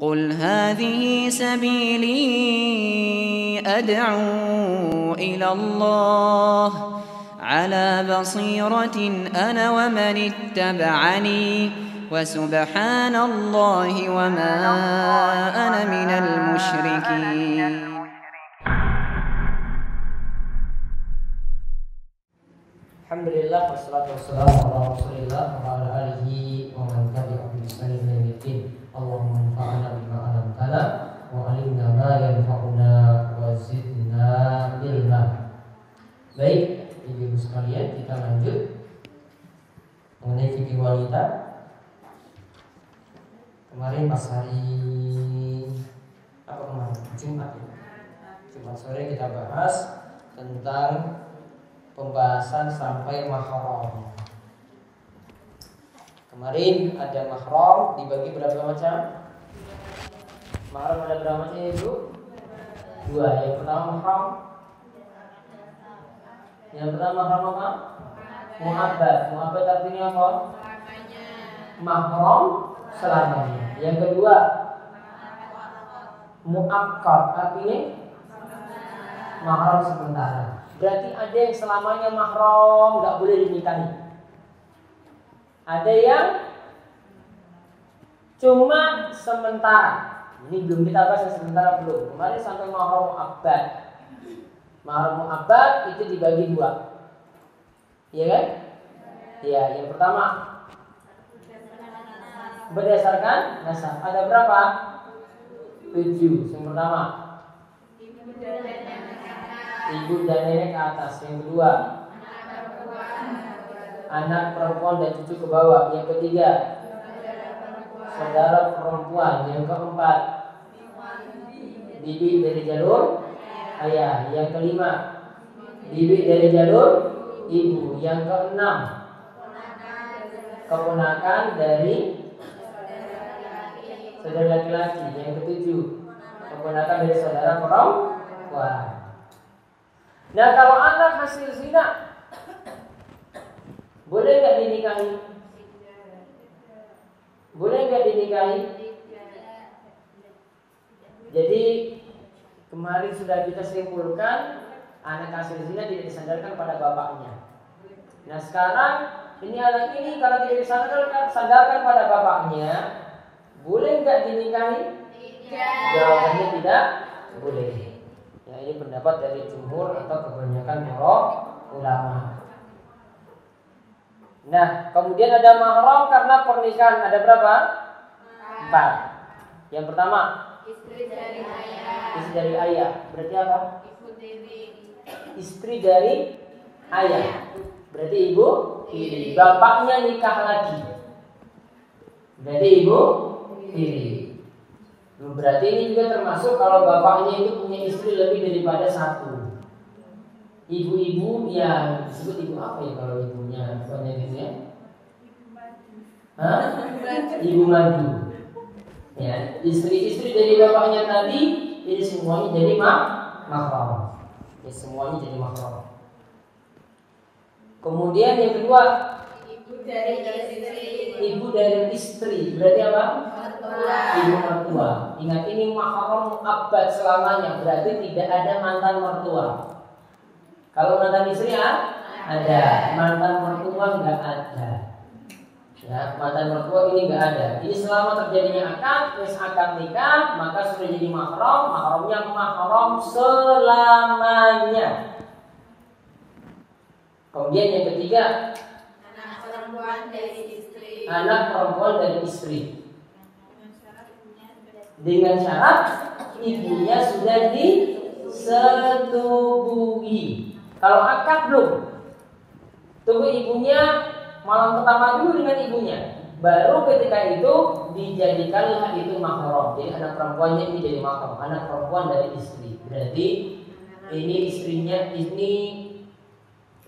قل هذه سبيلي أدعو إلى الله على بصيرة أنا ومن اتبعني وسبحان الله وما أنا من المشركين الحمد لله والصلاة والسلام على رسول الله وعلى آله ومن تبعه بإحسان إلى يوم الدين Allahumma anfa'na bima 'allamtana wa 'allimna ma yanfa'una wa zidna ilma. Baik, Ibu sekalian, kita lanjut mengenai fikih wanita. Kemarin pas hari apa kemarin? Jumat ya. Jumat sore kita bahas tentang pembahasan sampai mahram. Kemarin ada mahram dibagi berapa macam? Mahram ada berapa macam itu? Dua. Yang pertama mahram. Yang pertama mahram apa? Muhabbad. Muhabbad artinya apa? Mahram selamanya. Yang kedua muakkad artinya mahram sementara. Berarti ada yang selamanya mahram nggak boleh dinikahi. Ada yang cuma sementara. Ini belum kita bahas yang sementara belum. Kemarin sampai mahram mu'abbad. Mahram mu'abbad itu dibagi dua. Iya kan? Iya, yang pertama berdasarkan nasab. Ada berapa? Tujuh. Yang pertama ibu dan nenek ke atas. Yang kedua, anak perempuan dan cucu ke bawah. Yang ketiga, saudara perempuan. Yang keempat, bibi dari jalur ayah. Yang kelima, bibi dari jalur ibu. Yang keenam, keponakan dari saudara laki-laki. Yang ketujuh, keponakan dari saudara perempuan. Nah kalau anak hasil zina Boleh nggak dinikahi? Boleh nggak dinikahi? Jadi kemarin sudah kita simpulkan anak hasil zina tidak disandarkan pada bapaknya. Nah sekarang ini anak ini kalau tidak disandarkan sandarkan pada bapaknya, boleh nggak dinikahi? Jawabannya tidak boleh. Ya, ini pendapat dari jumhur atau kebanyakan ulama. Nah, kemudian ada mahram karena pernikahan ada berapa? Empat. Yang pertama, Istri dari ayah. istri dari ayah. Berarti apa? Ibu tiri. Istri dari ayah. Berarti ibu tiri. Bapaknya nikah lagi. Berarti ibu tiri. Berarti ini juga termasuk kalau bapaknya itu punya istri lebih daripada satu. Ibu-ibu yang disebut ibu apa ya kalau ibunya banyak gitu ya? Hah? Ibu madu. Ya, istri-istri dari bapaknya tadi ini semuanya jadi mak mahram. Ya, semuanya jadi mahram. Kemudian yang kedua, Ibu dari istri. ibu dari istri. Berarti apa? Mertua. ibu mertua. Ingat ini mahram abad selamanya, berarti tidak ada mantan mertua. Kalau mantan istri ya, ada, mantan mertua nggak ada. Ya, mantan mertua ini nggak ada. Jadi selama terjadinya akad, terus akad nikah, maka sudah jadi mahram, mahramnya mahram selamanya. Kemudian yang ketiga, Anak perempuan dari istri. anak perempuan dari istri. dengan syarat ibunya sudah disetubuhi. Kalau akad belum, tunggu ibunya malam pertama dulu dengan ibunya. Baru ketika itu dijadikanlah itu mahram. Jadi anak perempuannya ini jadi mahram, anak perempuan dari istri. Berarti ini istrinya ini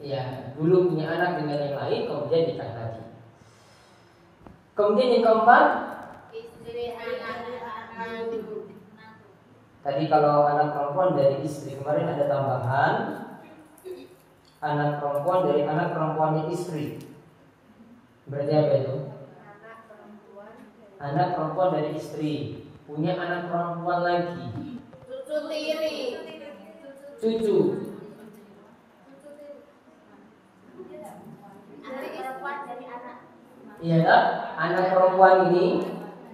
ya dulu punya anak dengan yang lain, kemudian nikah lagi. Kemudian yang keempat, Istri anak. Tadi kalau anak perempuan dari istri kemarin ada tambahan anak perempuan dari anak perempuannya istri. Berarti apa itu? Anak perempuan Anak perempuan dari istri. punya anak perempuan lagi. Cucu tiri. Cucu. Anak perempuan dari anak. Iya kan? Anak perempuan ini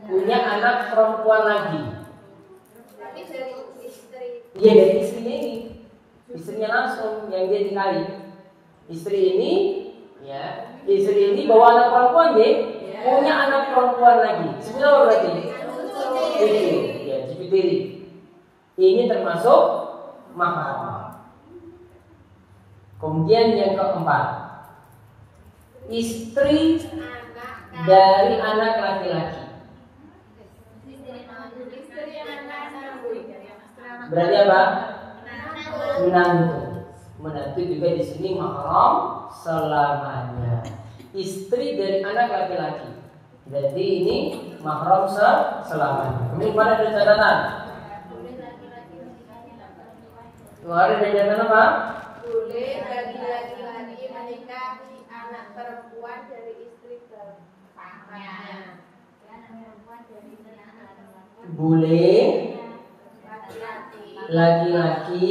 punya anak perempuan lagi. Berarti dari istri. Iya dari istrinya ini. Istrinya langsung yang dia nikahi. Istri ini ya, istri ini bawa anak perempuan dia punya anak perempuan lagi. Sebut apa berarti? Tiri. Ya, tiri. Ini termasuk mahram. Kemudian yang keempat, istri dari anak laki-laki. Berarti apa? Menantu. Menantu juga di sini mahram selamanya. Istri dari anak laki-laki. Jadi ini mahram se- selamanya. Kemudian mana ada catatan? Kemarin ada catatan apa? Boleh bagi laki-laki menikahi anak perempuan dari istri bapaknya. Boleh Laki-laki laki-laki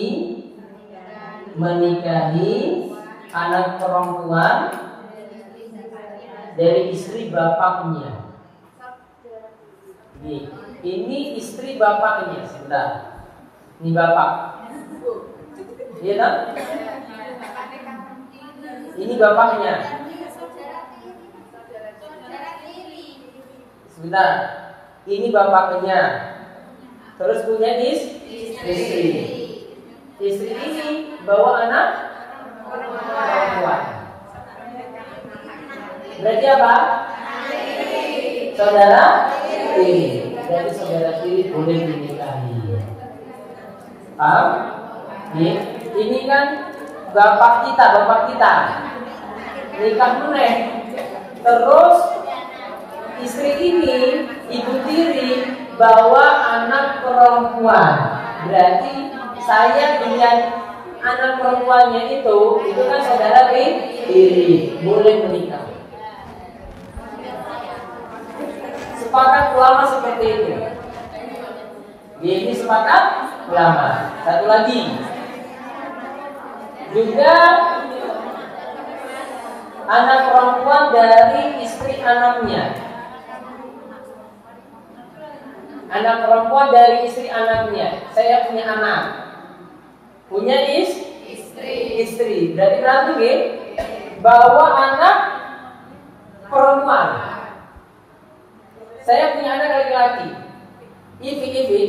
menikahi anak perempuan dari istri bapaknya. Nih, ini istri bapaknya, sebentar. Ini bapak. Iya kan? Ini bapaknya. Sebentar. Ini bapaknya. Terus punya is istri. Istri ini bawa anak perempuan. Berarti apa? Saudara tiri. Berarti saudara tiri boleh dinikahi. Paham? Ini kan bapak kita, bapak kita. Nikah meneh. Terus istri ini ibu tiri bawa anak perempuan. Berarti saya dengan anak perempuannya itu itu kan saudara tiri boleh menikah. Sepakat ulama seperti itu. Ini sepakat ulama. Satu lagi. Juga anak perempuan dari istri anaknya. Anak perempuan dari istri anaknya. Saya punya anak. Punya is istri istri. Berarti berarti nggih? Bawa anak perempuan. Saya punya anak laki-laki. Ivi ivi.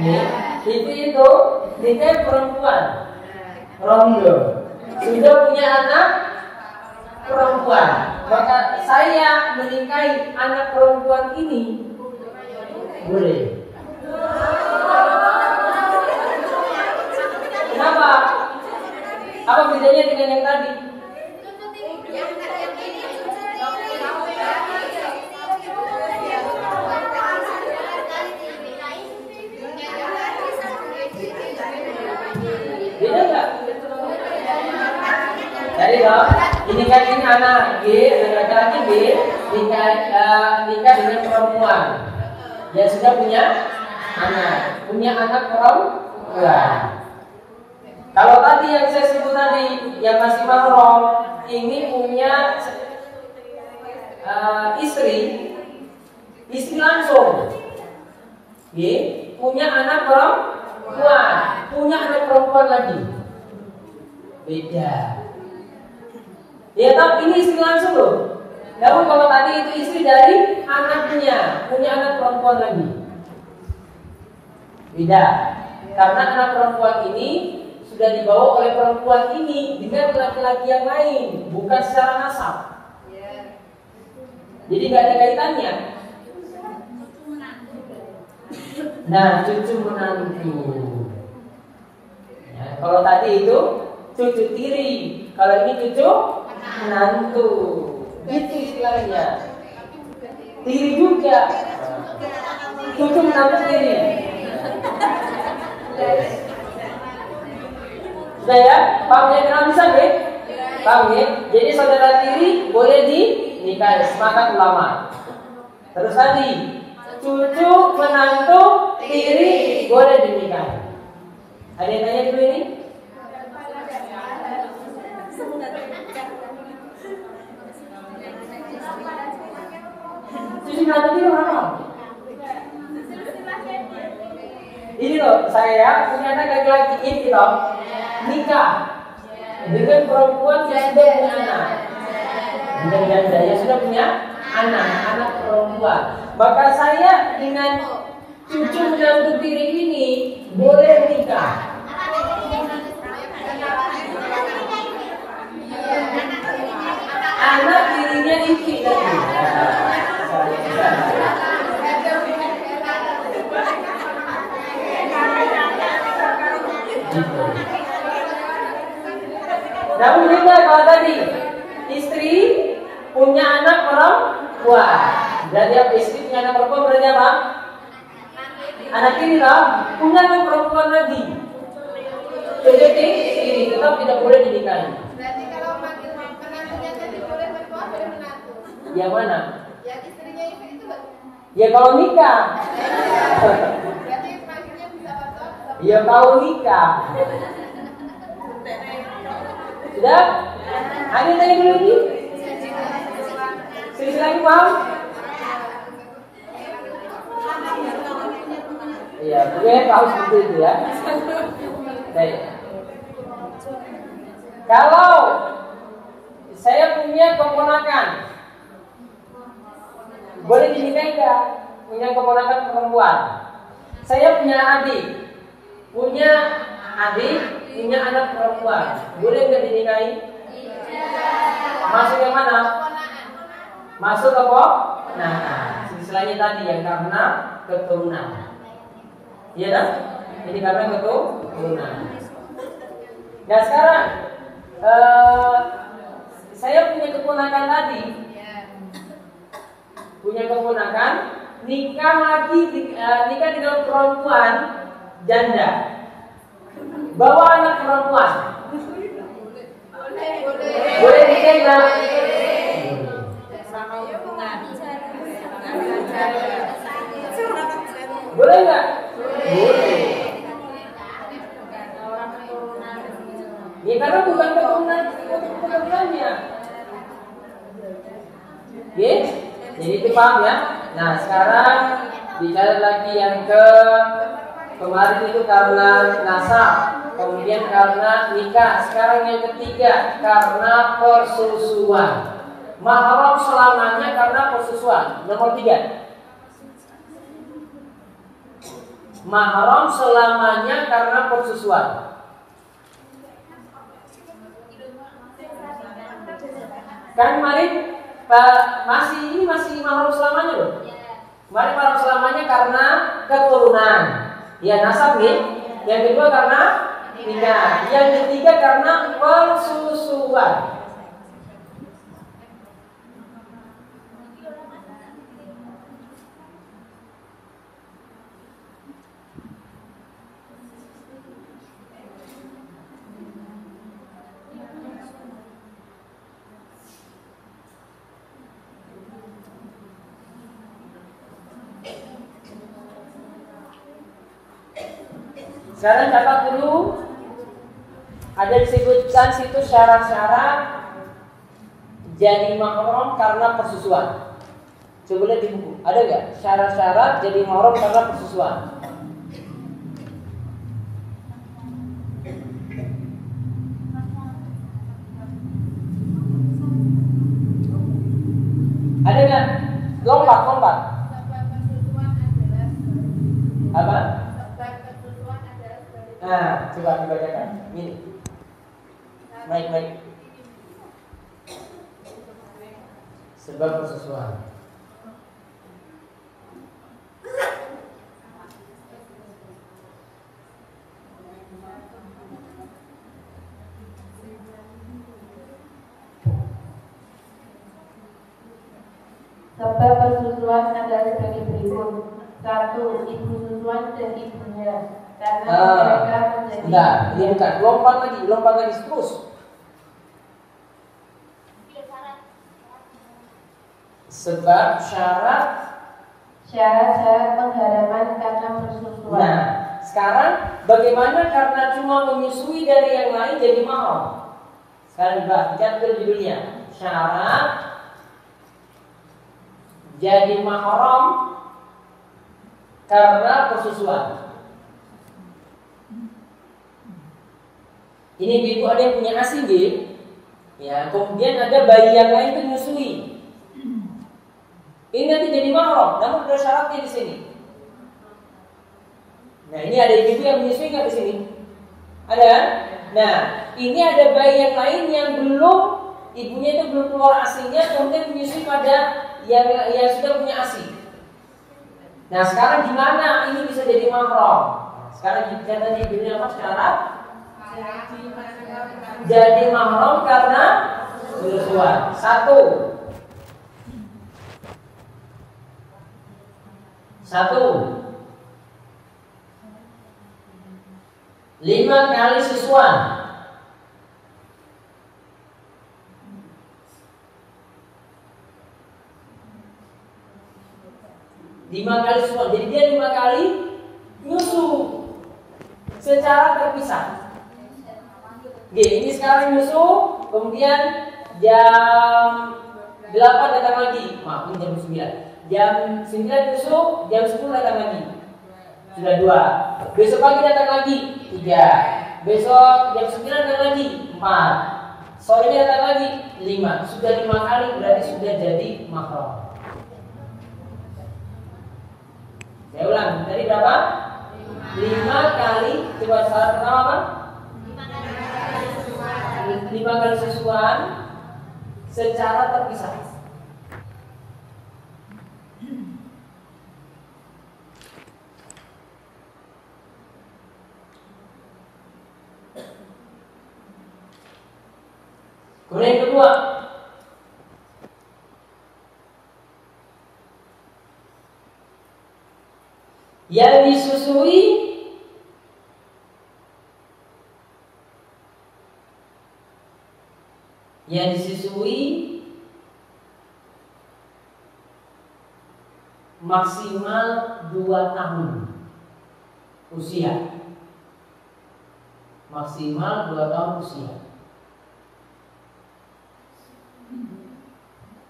Nih, Ivi itu nikah perempuan. Rondo. Sudah punya anak perempuan. Maka saya menikahi anak perempuan ini boleh. Kenapa? Apa bedanya dengan yang tadi? Beda nggak? Jadi loh, ini kan ini anak G, anak laki-laki G, nikah eh, nikah dengan perempuan. Dia sudah punya anak, punya anak perempuan. Kalau tadi yang saya sebut tadi yang masih mahram ini punya eh, istri, istri langsung, G, punya anak perempuan, punya anak perempuan lagi, beda. Ya tapi ini istri langsung loh. Namun kalau tadi itu istri dari anaknya, punya anak perempuan lagi. Beda. Karena anak perempuan ini sudah dibawa oleh perempuan ini dengan laki-laki yang lain, bukan secara nasab. Jadi nggak ada kaitannya. Nah, cucu menantu. Ya, kalau tadi itu cucu tiri, kalau ini cucu menantu. Gitu istilahnya. Tiri juga. Cucu menantu tiri. Sudah ya? Paham ya kenal bisa ya? Paham ya? Jadi saudara tiri boleh di nikah semangat ulama. Terus tadi cucu menantu tiri boleh di nikah Ada yang tanya dulu ini? Cucu menantu tiri orang Ini loh, saya punya anak laki-laki ini loh, nikah dengan perempuan yang sudah punya anak. Dengan yang sudah punya anak, anak perempuan. Maka saya dengan cucu menantu tiri ini boleh nikah. Anak tirinya iki lagi. Namun beda kalau tadi istri punya anak perempuan. Berarti apa? Istri punya anak perempuan berarti apa? Anak ini lah punya anak perempuan lagi. Jadi ini tetap tidak boleh dinikahi. Berarti kalau manggil penantunya jadi boleh mertua boleh menantu. Yang mana? Yang istrinya itu itu Ya kalau nikah. berarti manggilnya bisa mertua Ya kalau nikah. Sudah? Ada yang tanya dulu lagi? Sisi lagi paham? Iya, boleh tahu seperti itu ya. Baik. Kalau saya punya keponakan, boleh dinikahi nggak? Punya keponakan perempuan. Saya punya adik, punya adik, punya anak perempuan. Boleh nggak dinikahi? Masuk yang mana? Masuk ke kok? Nah, sisanya tadi yang karena keturunan. Iya kan? Ini karena keturunan. Nah sekarang eh, saya punya keponakan tadi, punya keponakan nikah lagi eh, nikah dengan perempuan janda, bawa anak perempuan, boleh boleh boleh? Boleh nggak? Boleh. Ya karena bukan keturunan keturunannya. Oke? Jadi itu paham ya? Nah sekarang bicara lagi yang ke kemarin itu karena nasab, kemudian karena nikah, sekarang yang ketiga karena persusuan. Mahram selamanya karena persusuan. Nomor tiga. Mahram selamanya karena persusuan. Kan kemarin Pak masih ini masih mahram selamanya loh. Kemarin mahram selamanya karena keturunan. Ya nasab nih. Yang kedua karena nikah. Yang ketiga karena persusuan. Sekarang catat dulu ada disebutkan situ syarat-syarat jadi mahram karena persusuan. Coba lihat di buku. Ada nggak syarat-syarat jadi mahram karena persusuan? Ada nggak? Lompat, lompat. sebab persusuan adalah Apa? sebab persusuan adalah sebagai Nah, coba dibacakan. Ini. Baik, baik. Sebab persusuan. Sebab persusuan adalah sebagai berikut. Satu, ibu susuan dan ibunya. Karena Ah, mereka menjadi Enggak, ini bukan. Lompat lagi, lompat lagi terus. Sebab syarat syarat-syarat pengharaman karena persusuan. Nah, sekarang bagaimana karena cuma menyusui dari yang lain jadi mahram? Sekarang dibahas, jatuh judulnya syarat jadi mahram karena persusuan. Ini ibu ada yang punya asi, Ya, kemudian ada bayi yang lain itu menyusui. Ini nanti jadi mahram, namun ada syaratnya di sini. Nah, ini ada ibu yang menyusui nggak di sini? Ada? Nah, ini ada bayi yang lain yang belum ibunya itu belum keluar asinya, kemudian menyusui pada yang yang sudah punya asi. Nah, sekarang gimana ini bisa jadi mahram? Sekarang kita tadi ibunya apa sekarang? Jadi mahram karena bersuara. Satu. Satu. Lima kali susuan. Lima kali susuan. Jadi dia lima kali nyusu secara terpisah. Oke, ini sekarang nyusu, kemudian jam 8 datang lagi. Maaf, ini jam 9. Jam 9 nyusu, jam 10 datang lagi. Sudah dua. Besok pagi datang lagi, tiga. Besok jam 9 datang lagi, empat. Sorenya datang lagi, lima. Sudah lima kali berarti sudah jadi makro. Saya ulang, tadi berapa? Lima kali. Coba salah pertama apa? lima kali susuan secara terpisah. Kemudian yang kedua, yang disusui yang disusui maksimal 2 tahun usia. Maksimal 2 tahun usia.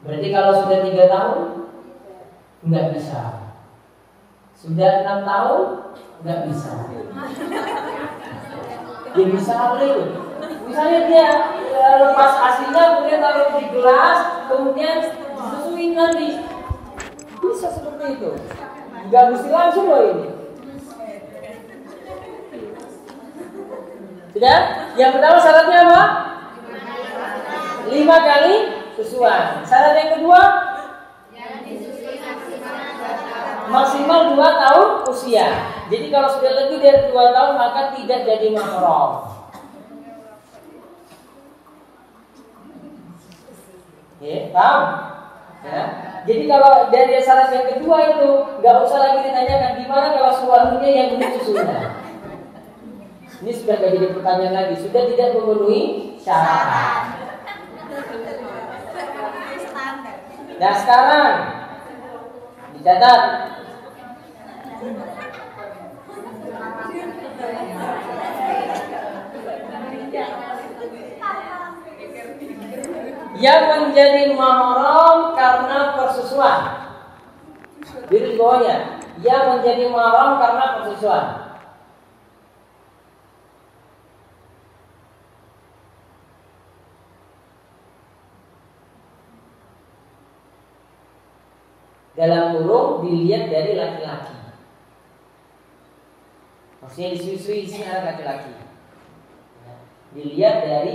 Berarti kalau sudah tiga tahun nggak bisa sudah enam tahun nggak bisa. Dia bisa apa itu misalnya dia lepas aslinya kemudian taruh di gelas kemudian disusuin nanti bisa seperti itu. Nggak mesti langsung loh ini. Tidak yang pertama syaratnya apa? Lima kali susuan syarat yang kedua maksimal dua tahun usia jadi kalau sudah lebih dari dua tahun maka tidak jadi mahram Ya, paham? Ya. Jadi kalau dari syarat yang kedua itu nggak usah lagi ditanyakan gimana kalau suaminya yang punya susunya. Ini sudah gak jadi pertanyaan lagi, sudah tidak memenuhi syarat. Nah sekarang dicatat yang menjadi mahram karena persusuan. Jadi bawahnya, yang menjadi mahram karena persusuan. Dalam kurung dilihat dari laki-laki. Maksudnya disusui di anak laki-laki. Dilihat dari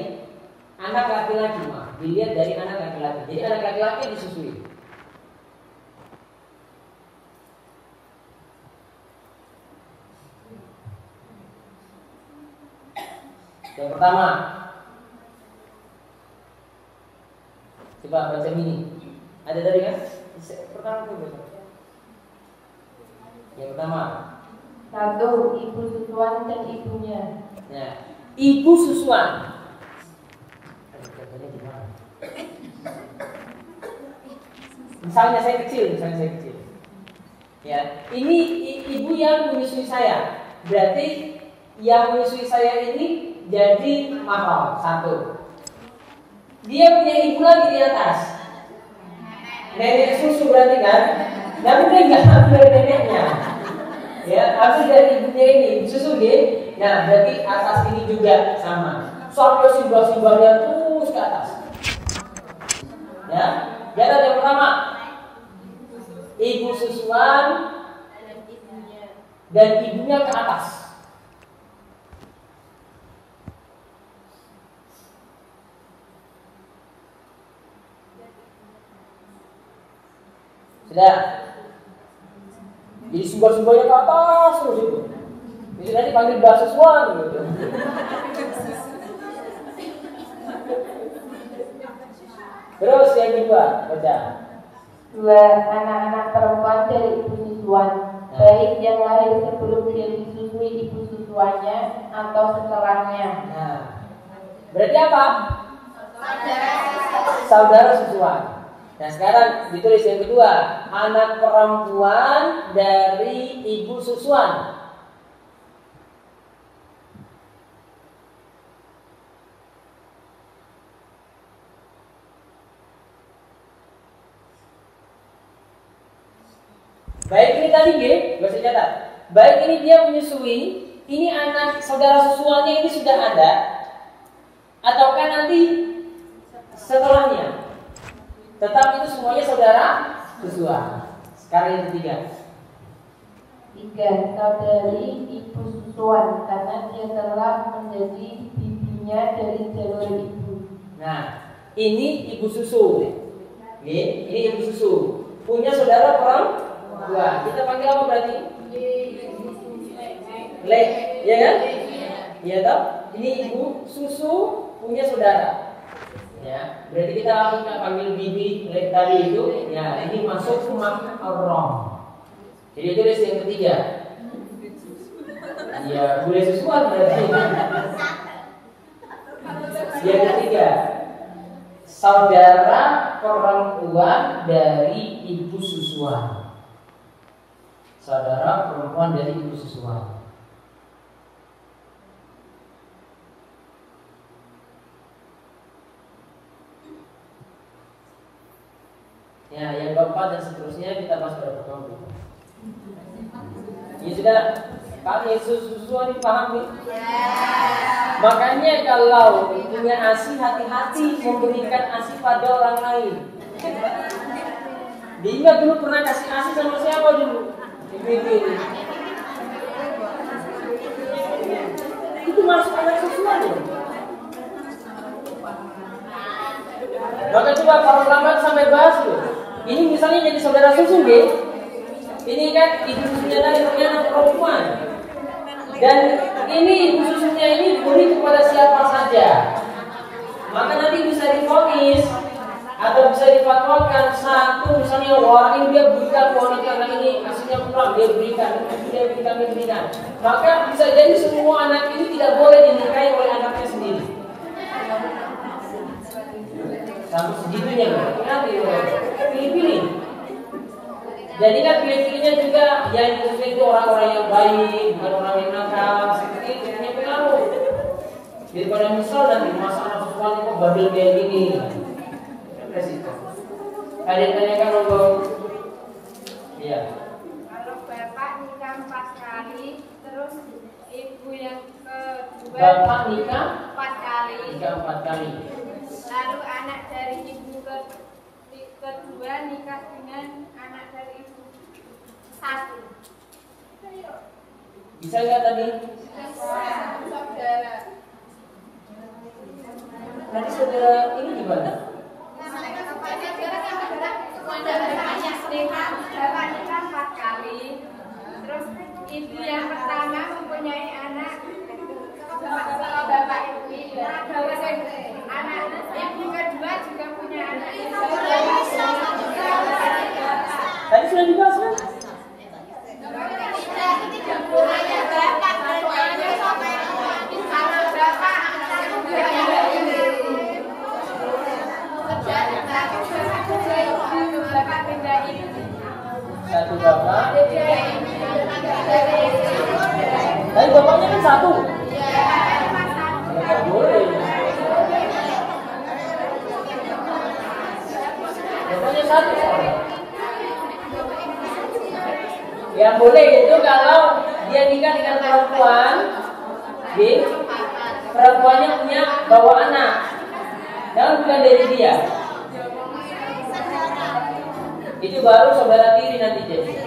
anak laki-laki mah dilihat dari anak laki-laki. Jadi anak laki-laki disusui. Yang pertama, coba baca ini. Ada dari kan? Pertama itu Yang pertama. Satu, ibu susuan dan ibunya. Ya, ibu susuan Misalnya saya kecil, misalnya saya kecil. Ya, ini ibu yang menyusui saya. berarti yang menyusui saya ini jadi mahal satu. Dia punya ibu lagi di atas. Nenek susu berarti kan? Namun dia nggak ambil dari neneknya. Ya, ambil dari ibunya ini, susu dia. Nah, berarti atas ini juga sama. Sampai simbol-simbolnya terus ke atas. Ya, jalan yang pertama. Ibu susuan dan ibunya ke atas. Sudah. Jadi simbol-simbolnya ke atas terus itu. Jadi nanti panggil bahasa suan gitu. Terus yang kedua, baca. Dua anak-anak perempuan dari ibu susuan, baik yang lahir sebelum dia disusui ibu susuannya atau setelahnya. Nah, berarti apa? Saudara susuan. Nah sekarang ditulis yang kedua, anak perempuan dari ibu susuan. Baik ini tadi G, gak usah catat. Baik ini dia menyusui, ini anak saudara susuannya ini sudah ada, ataukah nanti setelahnya? Tetap itu semuanya saudara susuan. Sekarang yang ketiga. Tiga, saudari ibu susuan karena dia telah menjadi bibinya dari jalur ibu. Nah, ini ibu susu. Oke, ini ibu susu. Punya saudara perempuan. Kita panggil apa berarti? Le, ya kan? Iya toh? Ini ibu susu punya saudara. Ya, berarti kita kita panggil bibi tadi itu. Ya, ini masuk rumah orang. Jadi tulis yang ketiga. Ya, boleh sesuatu berarti. Yang ketiga, saudara perempuan dari ibu susuan. Saudara perempuan dari ibu susuan. Ya, yang keempat dan seterusnya kita bahas pada pertemuan. Ya sudah, Kak Yesus susuan dipahami? Makanya kalau punya asi hati-hati memberikan asi pada orang lain. Diingat dulu pernah kasih asi sama siapa dulu? Ibu-ibu ini. Itu masuk anak susuan ya? Maka coba para ulama sampai bahas loh. Ini misalnya jadi saudara susu deh. Ini kan ibu susunya tadi punya anak perempuan. Dan ini ibu susunya ini diberi kepada siapa saja. Maka nanti bisa difonis atau bisa difatwakan satu misalnya orang ini dia berikan wanita karena ini kasihnya kurang dia berikan dia berikan berikan maka bisa jadi semua anak ini tidak boleh dinikahi oleh anaknya sendiri sampai segitunya loh nanti pilih-pilih jadi kan pilih-pilihnya juga yang sesuai itu orang-orang yang baik bukan orang yang nakal seperti itu punya pengaruh daripada misal nanti masa anak sesuatu kok badil kayak gini resiko. Ada yang tanyakan monggo. Iya. Kalau bapak nikah empat kali, terus ibu yang kedua Bapak nikah empat kali, nikah empat kali. Lalu anak dari ibu ke, kedua nikah dengan anak dari ibu satu. Bisa nggak tadi? Saudara. Nanti saudara ini gimana? Bapak nikah empat kali, terus ibu yang pertama mempunyai anak Tadi sudah kan? Satu bapak. satu. Nggak boleh. Jawabannya satu. Yang boleh itu kalau dia nikah dengan perempuan, di perempuannya punya bawa anak, dan bukan dari dia. Itu baru saudara tiri nanti jadi.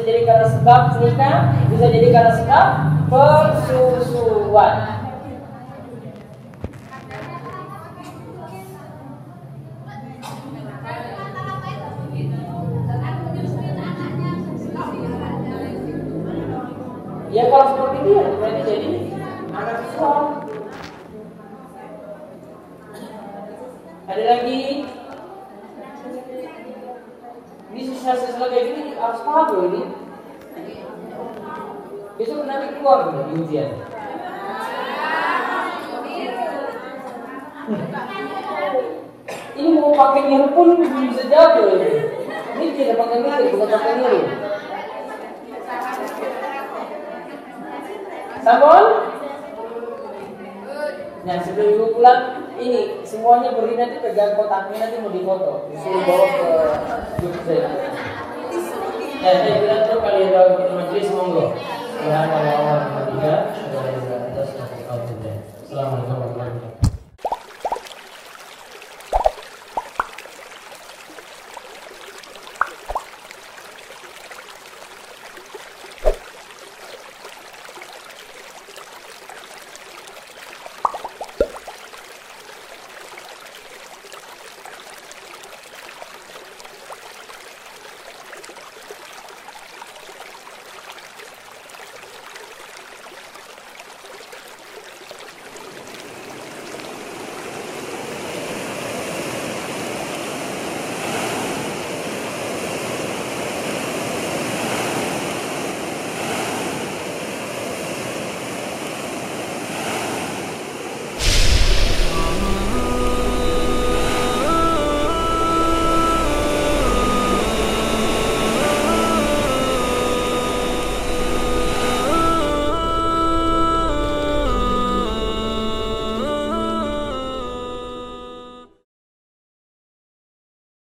Bisa jadi karena sebab nikah, bisa jadi karena sebab persusuan. Ya kalau seperti itu ya berarti jadi anak susuan. Ada lagi? Ini sisa-sisa kayak gini harus paham ini. Besok nanti keluar loh di ujian. Ini mau pakai niru pun bisa jatuh ini. Ini tidak pakai niru, bukan pakai niru. Sabon? Nah sebelum ibu pulang, ini semuanya beri nanti pegang kotaknya nanti mau difoto, disuruh bawa ke grup Eh, saya bilang tuh kalian dalam majlis monggo. Ya, Subhanallah